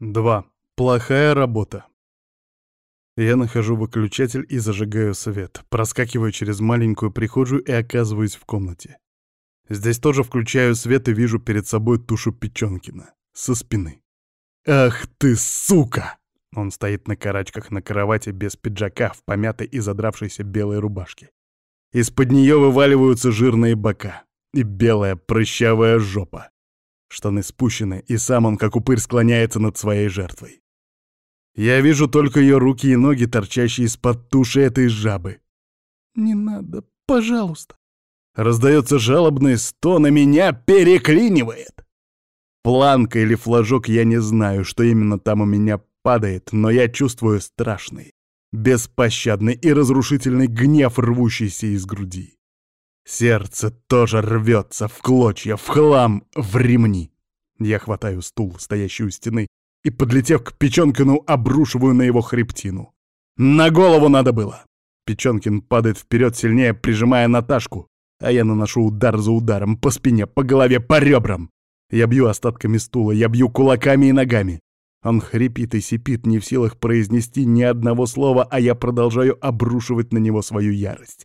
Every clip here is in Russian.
2. Плохая работа. Я нахожу выключатель и зажигаю свет, проскакиваю через маленькую прихожую и оказываюсь в комнате. Здесь тоже включаю свет и вижу перед собой тушу Печенкина со спины. «Ах ты, сука!» Он стоит на карачках на кровати без пиджака в помятой и задравшейся белой рубашке. Из-под нее вываливаются жирные бока и белая прыщавая жопа. Штаны спущены, и сам он, как упырь, склоняется над своей жертвой. Я вижу только ее руки и ноги, торчащие из-под туши этой жабы. «Не надо, пожалуйста!» Раздается жалобный стон, и меня переклинивает. Планка или флажок, я не знаю, что именно там у меня падает, но я чувствую страшный, беспощадный и разрушительный гнев, рвущийся из груди. Сердце тоже рвется в клочья, в хлам, в ремни. Я хватаю стул, стоящий у стены, и, подлетев к Печенкину, обрушиваю на его хребтину. На голову надо было! Печенкин падает вперед, сильнее прижимая Наташку, а я наношу удар за ударом по спине, по голове, по ребрам. Я бью остатками стула, я бью кулаками и ногами. Он хрипит и сипит, не в силах произнести ни одного слова, а я продолжаю обрушивать на него свою ярость.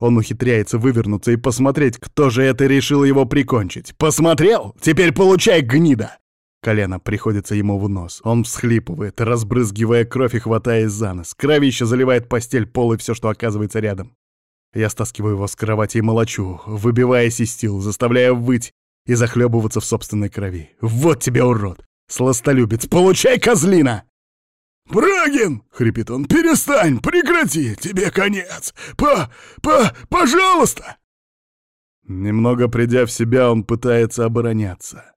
Он ухитряется вывернуться и посмотреть, кто же это решил его прикончить. Посмотрел? Теперь получай, гнида! Колено приходится ему в нос. Он всхлипывает, разбрызгивая кровь и хватаясь за нос. Кровище заливает постель, пол и все, что оказывается рядом. Я стаскиваю его с кровати и молочу, выбиваясь из сил, заставляя выть и захлебываться в собственной крови. Вот тебе, урод! Сластолюбец, получай, козлина! «Брагин!» — хрипит он. «Перестань! Прекрати! Тебе конец! По... по... пожалуйста!» Немного придя в себя, он пытается обороняться.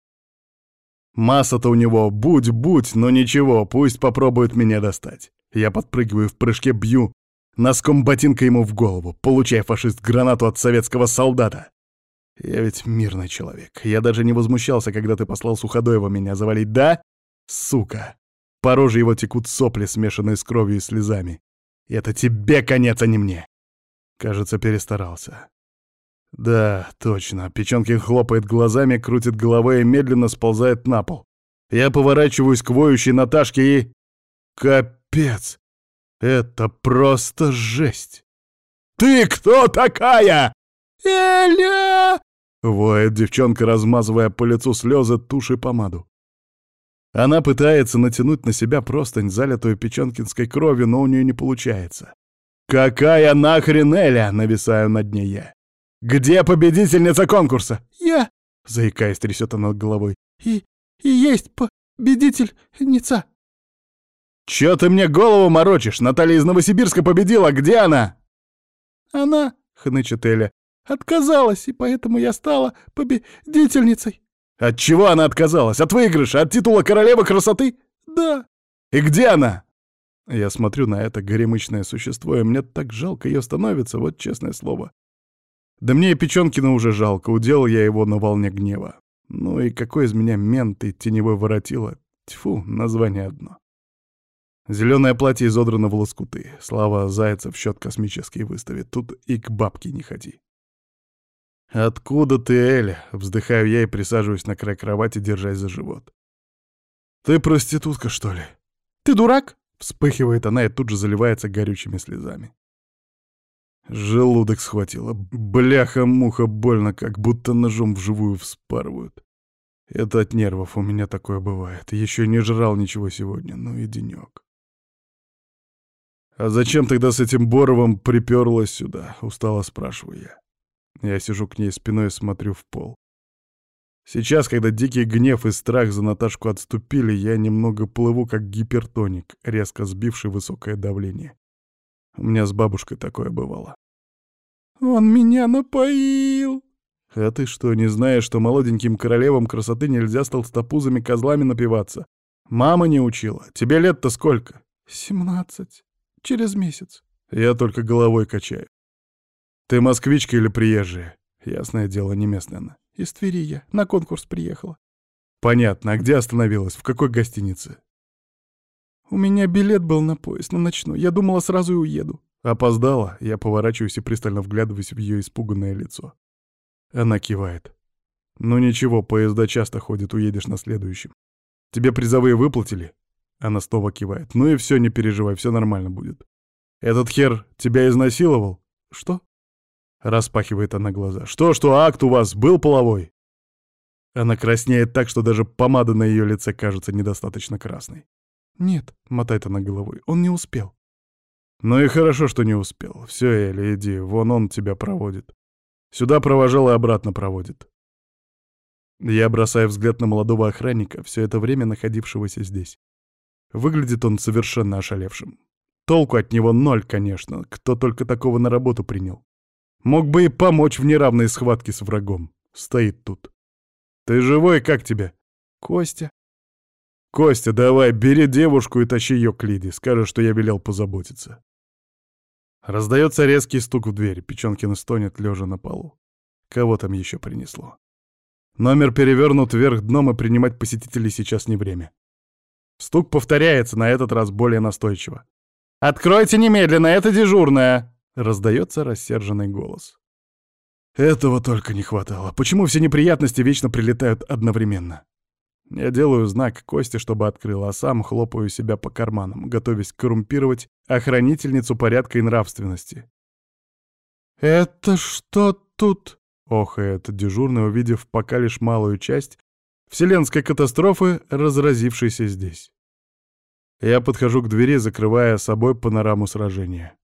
Масса-то у него будь-будь, но ничего, пусть попробует меня достать. Я подпрыгиваю в прыжке, бью. Носком ботинка ему в голову. Получай, фашист, гранату от советского солдата. Я ведь мирный человек. Я даже не возмущался, когда ты послал Суходоева меня завалить, да? Сука. По роже его текут сопли, смешанные с кровью и слезами. Это тебе конец, а не мне. Кажется, перестарался. Да, точно. Печенкин хлопает глазами, крутит головой и медленно сползает на пол. Я поворачиваюсь к воющей Наташке и... Капец! Это просто жесть! «Ты кто такая?» «Эля!» — воет девчонка, размазывая по лицу слезы, тушь и помаду. Она пытается натянуть на себя простынь, залитую печенкинской кровью, но у нее не получается. «Какая нахрен Эля?» — нависаю над ней я. «Где победительница конкурса?» «Я!» — заикаясь, трясет она головой. «И... и есть победительница!» «Чё ты мне голову морочишь? Наталья из Новосибирска победила, где она?» «Она...» — хнычет Эля. «Отказалась, и поэтому я стала победительницей». От чего она отказалась? От выигрыша? От титула королевы красоты? Да. И где она? Я смотрю на это горемычное существо, и мне так жалко ее становится, вот честное слово. Да мне и Печенкина уже жалко, уделал я его на волне гнева. Ну и какой из меня мент и теневой воротило? Тьфу, название одно. Зеленое платье изодрано в лоскуты. Слава Зайцев счет космический выставит. Тут и к бабке не ходи. «Откуда ты, Эля?» — вздыхаю я и присаживаюсь на край кровати, держась за живот. «Ты проститутка, что ли?» «Ты дурак?» — вспыхивает она и тут же заливается горючими слезами. Желудок схватило. Бляха-муха больно, как будто ножом вживую вспарывают. Это от нервов у меня такое бывает. Еще не жрал ничего сегодня, ну и денек. «А зачем тогда с этим Боровым приперлась сюда?» — устало спрашиваю я. Я сижу к ней спиной и смотрю в пол. Сейчас, когда дикий гнев и страх за Наташку отступили, я немного плыву, как гипертоник, резко сбивший высокое давление. У меня с бабушкой такое бывало. «Он меня напоил!» «А ты что, не знаешь, что молоденьким королевам красоты нельзя с толстопузами козлами напиваться? Мама не учила. Тебе лет-то сколько?» «Семнадцать. Через месяц». Я только головой качаю. «Ты москвичка или приезжая?» Ясное дело, не местная. «Из Твери я. На конкурс приехала». «Понятно. А где остановилась? В какой гостинице?» «У меня билет был на поезд, на ночной. Я думала, сразу и уеду». Опоздала. Я поворачиваюсь и пристально вглядываюсь в ее испуганное лицо. Она кивает. «Ну ничего, поезда часто ходят, уедешь на следующем». Тебе призовые выплатили?» Она снова кивает. «Ну и все, не переживай, все нормально будет. Этот хер тебя изнасиловал?» «Что?» Распахивает она глаза. «Что, что, акт у вас был половой?» Она краснеет так, что даже помада на ее лице кажется недостаточно красной. «Нет», — мотает она головой, — «он не успел». «Ну и хорошо, что не успел. Все, Элли, иди, вон он тебя проводит. Сюда провожал и обратно проводит». Я бросаю взгляд на молодого охранника, все это время находившегося здесь. Выглядит он совершенно ошалевшим. Толку от него ноль, конечно, кто только такого на работу принял. Мог бы и помочь в неравной схватке с врагом. Стоит тут. «Ты живой, как тебе?» «Костя». «Костя, давай, бери девушку и тащи ее к Лиде. Скажешь, что я велел позаботиться». Раздается резкий стук в дверь. Печенкин стонет, лежа на полу. Кого там еще принесло? Номер перевернут вверх дном, и принимать посетителей сейчас не время. Стук повторяется, на этот раз более настойчиво. «Откройте немедленно, это дежурная!» — раздается рассерженный голос. Этого только не хватало. Почему все неприятности вечно прилетают одновременно? Я делаю знак Кости, чтобы открыл, а сам хлопаю себя по карманам, готовясь коррумпировать охранительницу порядка и нравственности. «Это что тут?» — охает дежурный, увидев пока лишь малую часть вселенской катастрофы, разразившейся здесь. Я подхожу к двери, закрывая собой панораму сражения.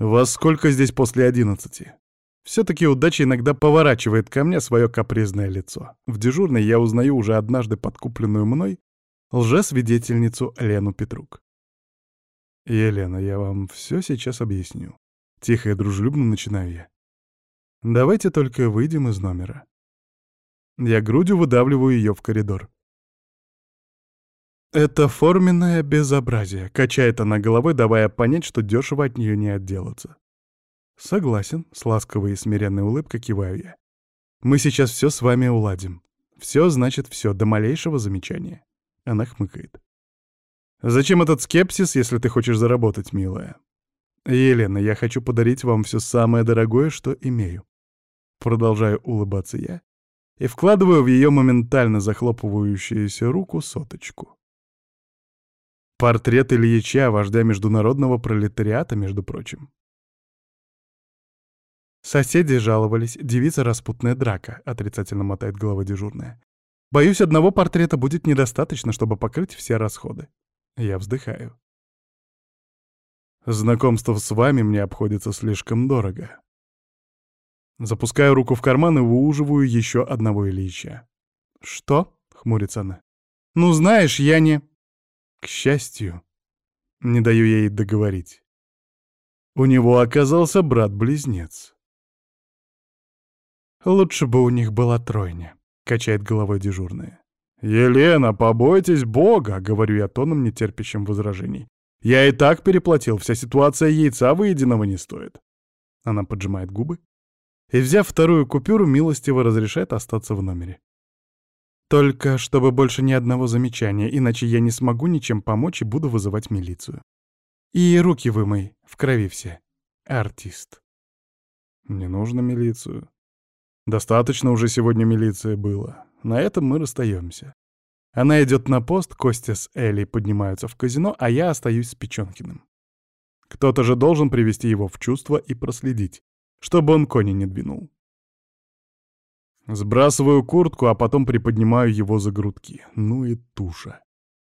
«Вас сколько здесь после одиннадцати?» Все-таки удача иногда поворачивает ко мне свое капризное лицо. В дежурной я узнаю уже однажды подкупленную мной лжесвидетельницу Лену Петрук. «Елена, я вам все сейчас объясню». Тихо и дружелюбно начинаю я. «Давайте только выйдем из номера». Я грудью выдавливаю ее в коридор. «Это форменное безобразие», — качает она головой, давая понять, что дешево от нее не отделаться. «Согласен», — с ласковой и смиренной улыбкой киваю я. «Мы сейчас все с вами уладим. Все значит все, до малейшего замечания». Она хмыкает. «Зачем этот скепсис, если ты хочешь заработать, милая?» «Елена, я хочу подарить вам все самое дорогое, что имею». Продолжаю улыбаться я и вкладываю в ее моментально захлопывающуюся руку соточку. Портрет Ильича, вождя международного пролетариата, между прочим. Соседи жаловались, девица распутная драка, отрицательно мотает голова дежурная. Боюсь, одного портрета будет недостаточно, чтобы покрыть все расходы. Я вздыхаю. Знакомство с вами мне обходится слишком дорого. Запускаю руку в карман и выуживаю еще одного Ильича. «Что?» — хмурится она. «Ну, знаешь, я не...» К счастью, не даю ей договорить. У него оказался брат-близнец. Лучше бы у них была тройня, качает головой дежурная. «Елена, побойтесь Бога!» — говорю я тоном, нетерпящим возражений. «Я и так переплатил, вся ситуация яйца выеденного не стоит». Она поджимает губы и, взяв вторую купюру, милостиво разрешает остаться в номере. Только чтобы больше ни одного замечания, иначе я не смогу ничем помочь и буду вызывать милицию. И руки вымой, в крови все. Артист. Не нужно милицию. Достаточно уже сегодня милиции было. На этом мы расстаемся. Она идет на пост, Костя с Элей поднимаются в казино, а я остаюсь с Печенкиным. Кто-то же должен привести его в чувство и проследить, чтобы он кони не двинул. Сбрасываю куртку, а потом приподнимаю его за грудки. Ну и туша.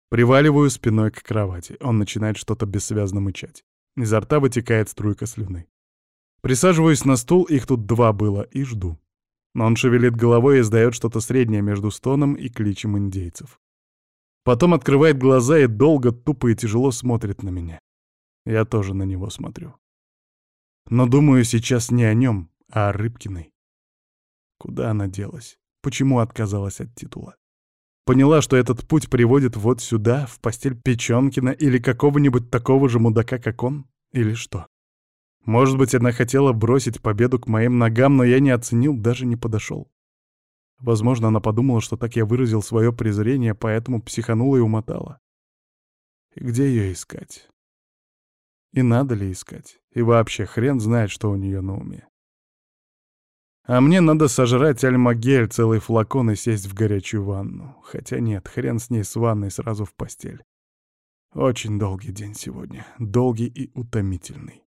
Приваливаю спиной к кровати. Он начинает что-то бессвязно мычать. Изо рта вытекает струйка слюны. Присаживаюсь на стул, их тут два было, и жду. Но он шевелит головой и издает что-то среднее между стоном и кличем индейцев. Потом открывает глаза и долго, тупо и тяжело смотрит на меня. Я тоже на него смотрю. Но думаю сейчас не о нем, а о Рыбкиной. Куда она делась? Почему отказалась от титула? Поняла, что этот путь приводит вот сюда, в постель Печенкина или какого-нибудь такого же мудака, как он? Или что? Может быть, она хотела бросить победу к моим ногам, но я не оценил, даже не подошел. Возможно, она подумала, что так я выразил свое презрение, поэтому психанула и умотала. И где ее искать? И надо ли искать? И вообще, хрен знает, что у нее на уме. А мне надо сожрать альмагель, целый флакон и сесть в горячую ванну. Хотя нет, хрен с ней с ванной сразу в постель. Очень долгий день сегодня. Долгий и утомительный.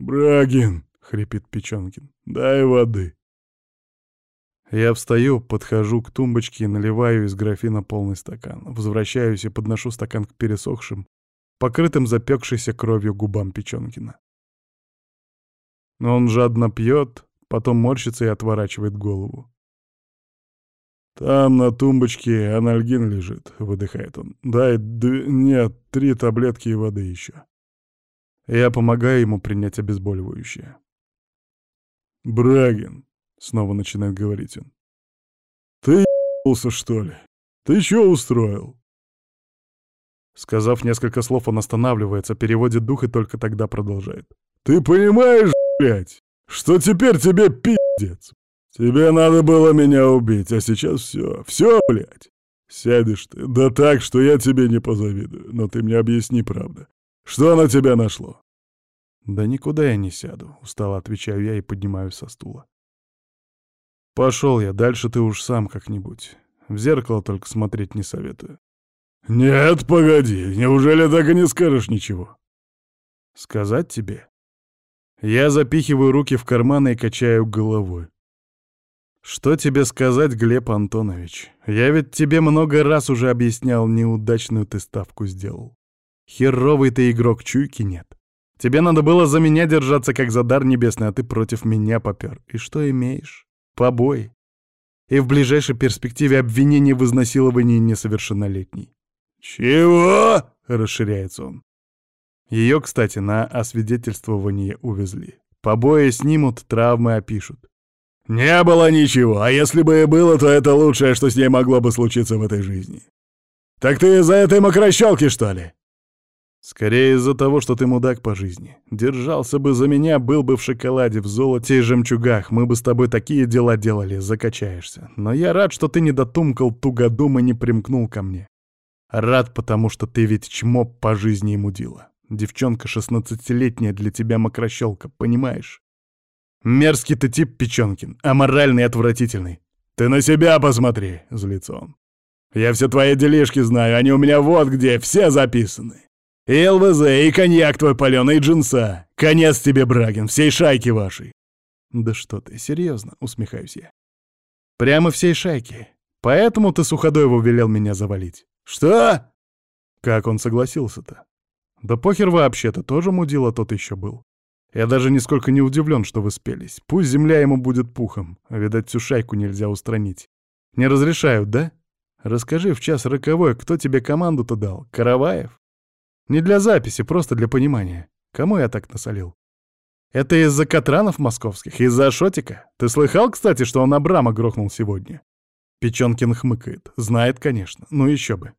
«Брагин!» — хрипит Печенкин. «Дай воды!» Я встаю, подхожу к тумбочке и наливаю из графина полный стакан. Возвращаюсь и подношу стакан к пересохшим, покрытым запекшейся кровью губам Печенкина. Он жадно пьет, потом морщится и отворачивает голову. «Там на тумбочке анальгин лежит», — выдыхает он. «Дай нет, три таблетки и воды еще». Я помогаю ему принять обезболивающее. «Брагин», — снова начинает говорить он. «Ты ебался, что ли? Ты чё устроил?» Сказав несколько слов, он останавливается, переводит дух и только тогда продолжает. «Ты понимаешь, блядь, что теперь тебе пиздец? Тебе надо было меня убить, а сейчас все, все, блядь. Сядешь ты, да так, что я тебе не позавидую, но ты мне объясни, правда. Что на тебя нашло?» «Да никуда я не сяду», — устало отвечаю я и поднимаюсь со стула. «Пошел я, дальше ты уж сам как-нибудь. В зеркало только смотреть не советую». «Нет, погоди, неужели так и не скажешь ничего?» «Сказать тебе?» Я запихиваю руки в карманы и качаю головой. «Что тебе сказать, Глеб Антонович? Я ведь тебе много раз уже объяснял, неудачную ты ставку сделал. Херовый ты игрок, чуйки нет. Тебе надо было за меня держаться, как за дар небесный, а ты против меня попер. И что имеешь? Побои. И в ближайшей перспективе обвинение в изнасиловании несовершеннолетней. «Чего?» — расширяется он. Ее, кстати, на освидетельствование увезли. Побои снимут, травмы опишут. «Не было ничего, а если бы и было, то это лучшее, что с ней могло бы случиться в этой жизни. Так ты из-за этой мокрощелки, что ли?» «Скорее из-за того, что ты мудак по жизни. Держался бы за меня, был бы в шоколаде, в золоте и жемчугах, мы бы с тобой такие дела делали, закачаешься. Но я рад, что ты не дотумкал тугодум и не примкнул ко мне. Рад, потому что ты ведь чмо по жизни и мудила. Девчонка шестнадцатилетняя для тебя мокрощелка, понимаешь? Мерзкий ты тип, Печенкин, аморальный и отвратительный. Ты на себя посмотри, злится он. Я все твои делишки знаю, они у меня вот где, все записаны. И ЛВЗ, и коньяк твой палёный, и джинса. Конец тебе, Брагин, всей шайки вашей. Да что ты, серьезно, усмехаюсь я. Прямо всей шайки. Поэтому ты Суходоеву велел меня завалить. Что? Как он согласился-то? Да похер вообще-то, тоже мудила тот еще был. Я даже нисколько не удивлен, что вы спелись. Пусть земля ему будет пухом, а, видать, всю шайку нельзя устранить. Не разрешают, да? Расскажи в час роковой, кто тебе команду-то дал? Караваев? Не для записи, просто для понимания. Кому я так насолил? Это из-за Катранов московских, из-за Ашотика? Ты слыхал, кстати, что он Абрама грохнул сегодня? Печенкин хмыкает. Знает, конечно. Ну еще бы.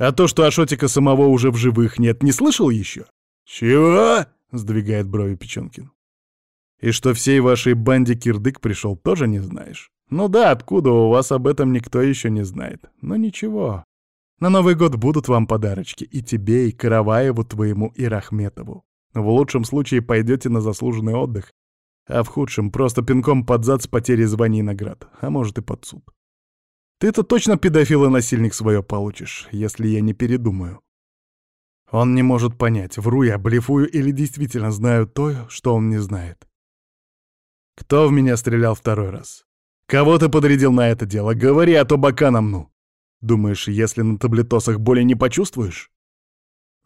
А то, что Ашотика самого уже в живых нет, не слышал еще? Чего? — сдвигает брови Печенкин. «И что всей вашей банде кирдык пришел, тоже не знаешь? Ну да, откуда у вас об этом никто еще не знает. Но ничего. На Новый год будут вам подарочки. И тебе, и Караваеву твоему, и Рахметову. В лучшем случае пойдете на заслуженный отдых, а в худшем — просто пинком под зад с потерей званий и наград, а может и под суд. Ты-то точно педофил и насильник свое получишь, если я не передумаю. Он не может понять, вру я, блефую или действительно знаю то, что он не знает. Кто в меня стрелял второй раз? Кого ты подрядил на это дело? Говори, а то бока намну. Думаешь, если на таблетосах боли не почувствуешь?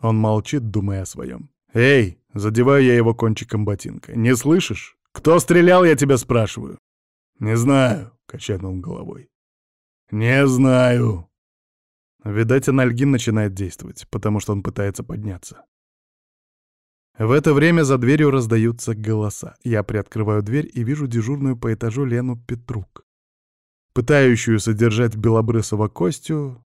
Он молчит, думая о своем. «Эй!» — задеваю я его кончиком ботинка. «Не слышишь? Кто стрелял, я тебя спрашиваю?» «Не знаю», — качает он головой. «Не знаю». Видать, анальгин начинает действовать, потому что он пытается подняться. В это время за дверью раздаются голоса. Я приоткрываю дверь и вижу дежурную по этажу Лену Петрук, пытающую содержать Белобрысова Костю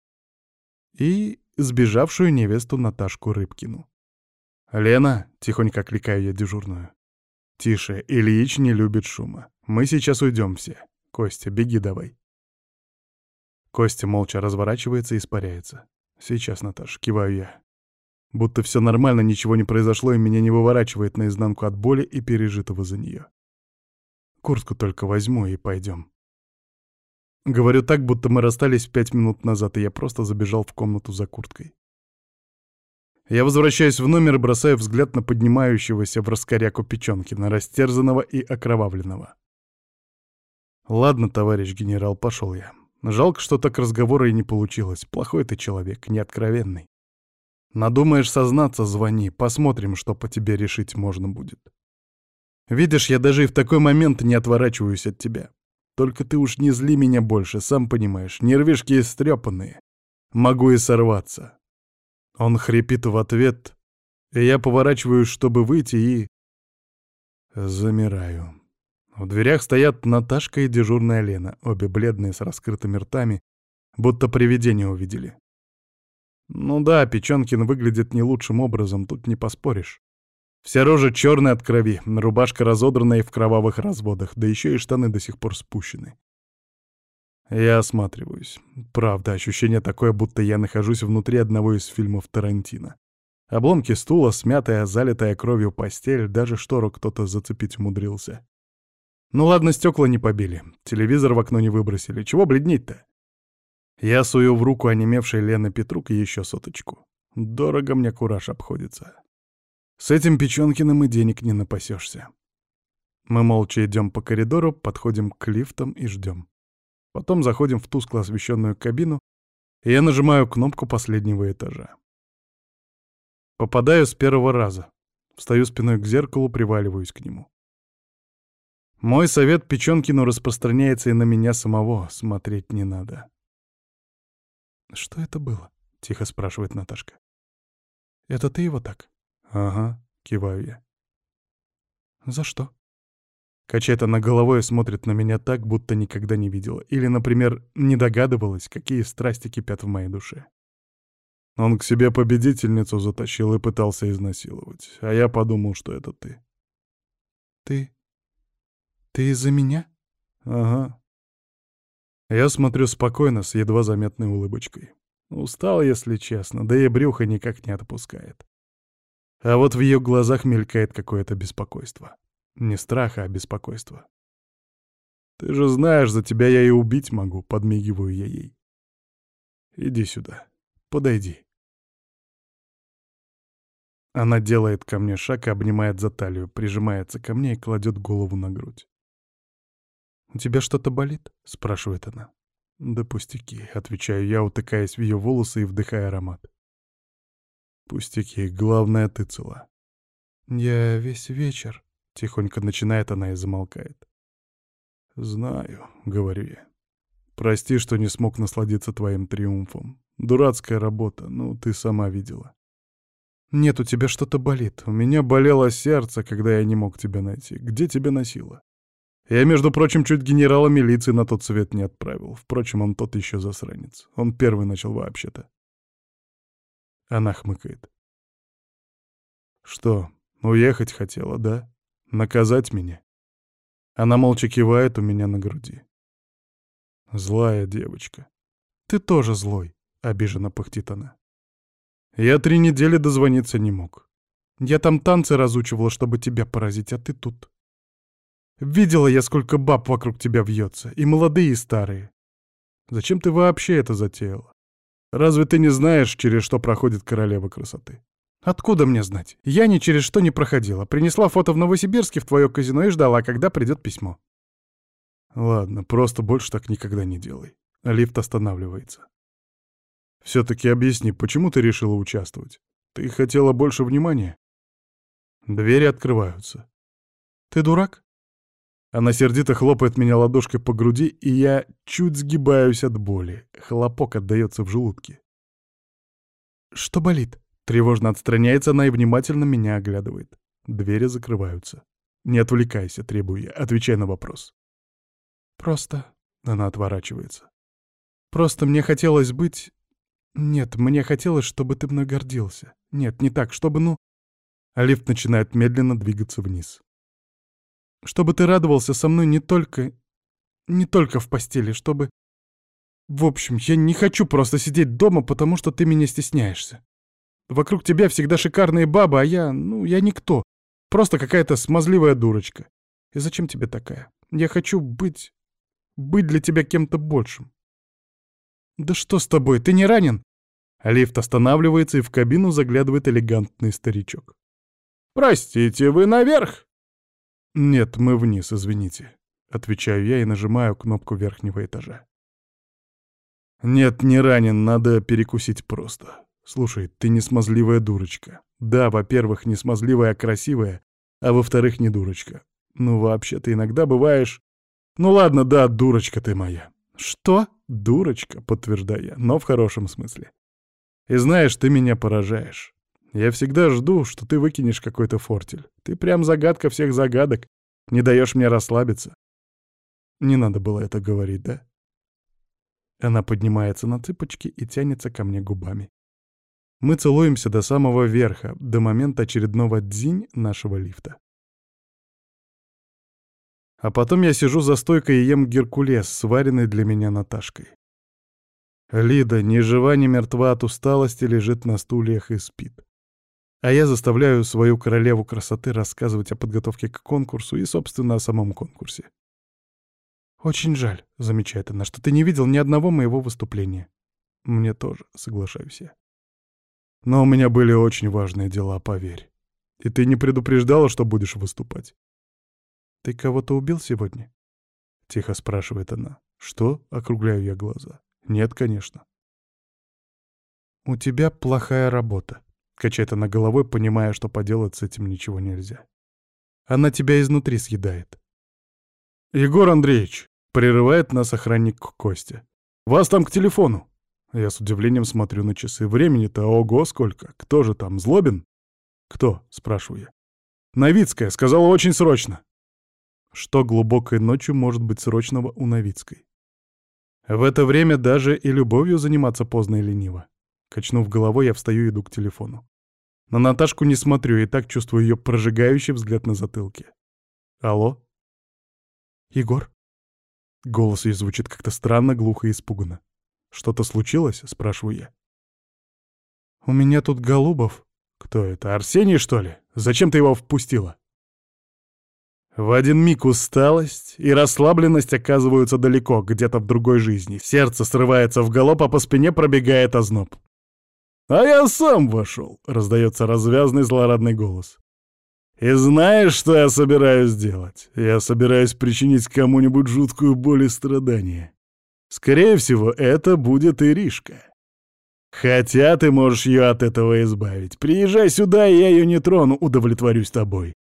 и сбежавшую невесту Наташку Рыбкину. «Лена!» — тихонько окликаю я дежурную. «Тише, Ильич не любит шума. Мы сейчас уйдем все. Костя, беги давай». Костя молча разворачивается и испаряется. «Сейчас, Наташ, киваю я. Будто все нормально, ничего не произошло, и меня не выворачивает наизнанку от боли и пережитого за нее. Куртку только возьму и пойдем. Говорю так, будто мы расстались пять минут назад, и я просто забежал в комнату за курткой. Я возвращаюсь в номер и бросаю взгляд на поднимающегося в раскоряку Печенкина, растерзанного и окровавленного. Ладно, товарищ генерал, пошел я. Жалко, что так разговора и не получилось. Плохой ты человек, неоткровенный. Надумаешь сознаться, звони, посмотрим, что по тебе решить можно будет. Видишь, я даже и в такой момент не отворачиваюсь от тебя. Только ты уж не зли меня больше, сам понимаешь, нервишки истрепанные. Могу и сорваться. Он хрипит в ответ, и я поворачиваюсь, чтобы выйти, и... Замираю. В дверях стоят Наташка и дежурная Лена, обе бледные с раскрытыми ртами, будто привидение увидели. Ну да, Печенкин выглядит не лучшим образом, тут не поспоришь. Вся рожа черная от крови, рубашка разодранная и в кровавых разводах, да еще и штаны до сих пор спущены. Я осматриваюсь. Правда, ощущение такое, будто я нахожусь внутри одного из фильмов Тарантино. Обломки стула, смятая, залитая кровью постель, даже штору кто-то зацепить умудрился. Ну ладно, стекла не побили, телевизор в окно не выбросили. Чего бледнеть-то? Я сую в руку онемевшей Лены Петрук еще соточку. Дорого мне кураж обходится. С этим Печенкиным и денег не напасешься. Мы молча идем по коридору, подходим к лифтам и ждем. Потом заходим в тускло освещенную кабину, и я нажимаю кнопку последнего этажа. Попадаю с первого раза. Встаю спиной к зеркалу, приваливаюсь к нему. Мой совет Печенкину распространяется и на меня самого, смотреть не надо. «Что это было?» — тихо спрашивает Наташка. «Это ты его так?» «Ага», — киваю я. «За что?» Качает она головой и смотрит на меня так, будто никогда не видела. Или, например, не догадывалась, какие страсти кипят в моей душе. Он к себе победительницу затащил и пытался изнасиловать. А я подумал, что это ты. Ты... ты из-за меня? Ага. Я смотрю спокойно, с едва заметной улыбочкой. Устал, если честно, да и брюхо никак не отпускает. А вот в ее глазах мелькает какое-то беспокойство. Не страха, а беспокойства. «Ты же знаешь, за тебя я и убить могу», — подмигиваю я ей. «Иди сюда. Подойди». Она делает ко мне шаг и обнимает за талию, прижимается ко мне и кладет голову на грудь. «У тебя что-то болит?» — спрашивает она. «Да пустяки», — отвечаю я, утыкаясь в ее волосы и вдыхая аромат. «Пустяки, главное, ты цела». «Я весь вечер», Тихонько начинает она и замолкает. «Знаю», — говорю я. «Прости, что не смог насладиться твоим триумфом. Дурацкая работа, ну, ты сама видела». «Нет, у тебя что-то болит. У меня болело сердце, когда я не мог тебя найти. Где тебя носило?» Я, между прочим, чуть генерала милиции на тот свет не отправил. Впрочем, он тот еще засранец. Он первый начал вообще-то. Она хмыкает. «Что, уехать хотела, да?» Наказать меня? Она молча кивает у меня на груди. Злая девочка. Ты тоже злой, обиженно пыхтит она. Я три недели дозвониться не мог. Я там танцы разучивала, чтобы тебя поразить, а ты тут. Видела я, сколько баб вокруг тебя вьется, и молодые, и старые. Зачем ты вообще это затеяла? Разве ты не знаешь, через что проходит королева красоты? Откуда мне знать? Я ни через что не проходила. Принесла фото в Новосибирске в твое казино и ждала, когда придет письмо. Ладно, просто больше так никогда не делай. Лифт останавливается. Все-таки объясни, почему ты решила участвовать? Ты хотела больше внимания? Двери открываются. Ты дурак? Она сердито хлопает меня ладошкой по груди, и я чуть сгибаюсь от боли. Хлопок отдается в желудке. Что болит? Тревожно отстраняется она и внимательно меня оглядывает. Двери закрываются. «Не отвлекайся», — требую я. Отвечай на вопрос. «Просто...» — она отворачивается. «Просто мне хотелось быть... Нет, мне хотелось, чтобы ты мной гордился. Нет, не так, чтобы, ну...» Лифт начинает медленно двигаться вниз. «Чтобы ты радовался со мной не только... не только в постели, чтобы... В общем, я не хочу просто сидеть дома, потому что ты меня стесняешься. Вокруг тебя всегда шикарные бабы, а я, ну, я никто. Просто какая-то смазливая дурочка. И зачем тебе такая? Я хочу быть... быть для тебя кем-то большим. Да что с тобой, ты не ранен? Лифт останавливается, и в кабину заглядывает элегантный старичок. «Простите, вы наверх?» «Нет, мы вниз, извините», — отвечаю я и нажимаю кнопку верхнего этажа. «Нет, не ранен, надо перекусить просто. Слушай, ты не смазливая дурочка. Да, во-первых, не смазливая, а красивая, а во-вторых, не дурочка. Ну, вообще, ты иногда бываешь... Ну ладно, да, дурочка ты моя». «Что?» «Дурочка», — подтверждаю я, но в хорошем смысле. «И знаешь, ты меня поражаешь. Я всегда жду, что ты выкинешь какой-то фортель. Ты прям загадка всех загадок. Не даешь мне расслабиться. Не надо было это говорить, да? Она поднимается на цыпочки и тянется ко мне губами. Мы целуемся до самого верха, до момента очередного дзинь нашего лифта. А потом я сижу за стойкой и ем геркулес, сваренный для меня Наташкой. Лида, ни жива, ни мертва от усталости, лежит на стульях и спит. А я заставляю свою королеву красоты рассказывать о подготовке к конкурсу и, собственно, о самом конкурсе. «Очень жаль», — замечает она, — «что ты не видел ни одного моего выступления». «Мне тоже», — соглашаюсь я. «Но у меня были очень важные дела, поверь. И ты не предупреждала, что будешь выступать». «Ты кого-то убил сегодня?» — тихо спрашивает она. «Что?» — округляю я глаза. «Нет, конечно». «У тебя плохая работа», Качает она головой, понимая, что поделать с этим ничего нельзя. Она тебя изнутри съедает. «Егор Андреевич!» — прерывает нас охранник Костя. «Вас там к телефону!» Я с удивлением смотрю на часы. Времени-то ого сколько! Кто же там, Злобин? «Кто?» — спрашиваю я. «Новицкая, сказала очень срочно». Что глубокой ночью может быть срочного у Новицкой? В это время даже и любовью заниматься поздно и лениво. Качнув головой, я встаю и иду к телефону. На Наташку не смотрю и так чувствую ее прожигающий взгляд на затылке. «Алло?» «Егор?» Голос ее звучит как-то странно, глухо и испуганно. «Что-то случилось?» — спрашиваю я. «У меня тут Голубов». «Кто это, Арсений, что ли? Зачем ты его впустила?» В один миг усталость и расслабленность оказываются далеко, где-то в другой жизни. Сердце срывается в галоп, а по спине пробегает озноб. «А я сам вошел», — раздается развязный злорадный голос. «И знаешь, что я собираюсь делать? Я собираюсь причинить кому-нибудь жуткую боль и страдания. Скорее всего, это будет Иришка. Хотя ты можешь ее от этого избавить. Приезжай сюда, и я ее не трону, удовлетворюсь тобой.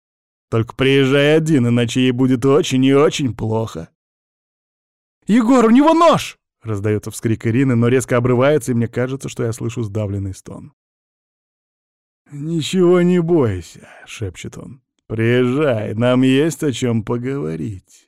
Только приезжай один, иначе ей будет очень и очень плохо». «Егор, у него нож!» Раздается вскрик Ирины, но резко обрывается, и мне кажется, что я слышу сдавленный стон. «Ничего не бойся», — шепчет он. «Приезжай, нам есть о чем поговорить».